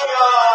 Hallelujah.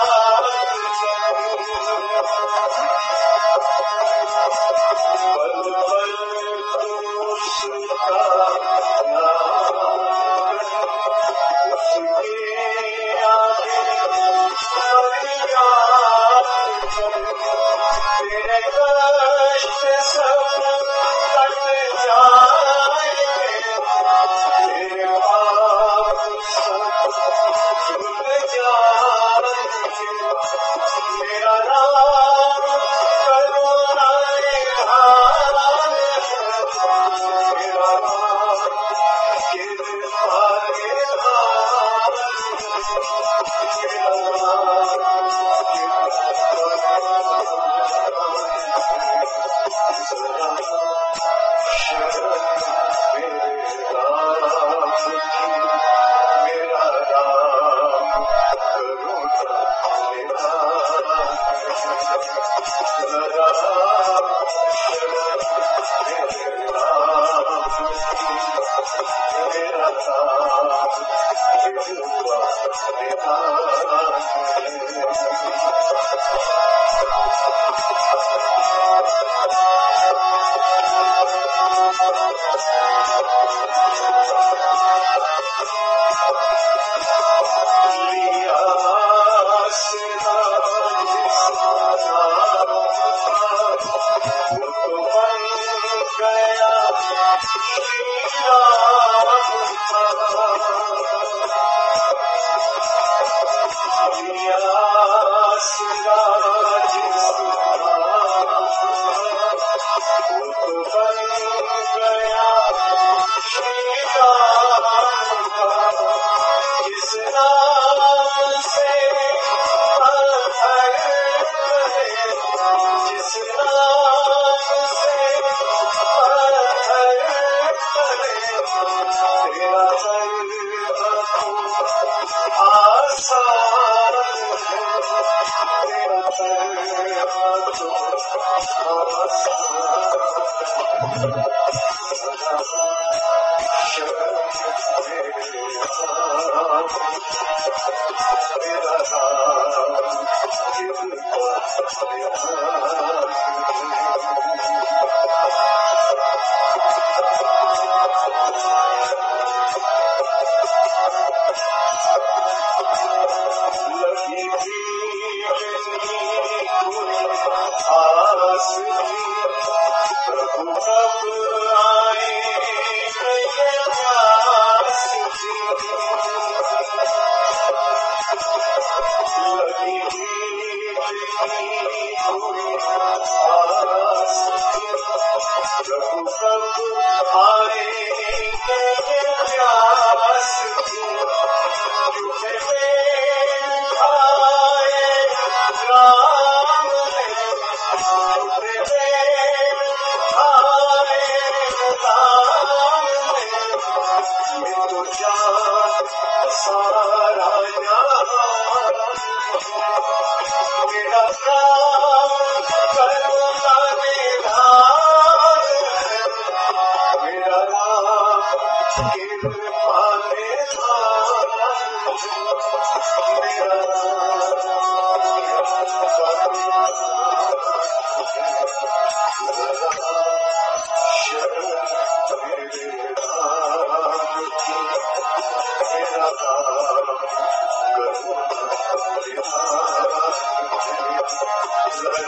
Oh. سوارے جاسے سارا سارا کڙو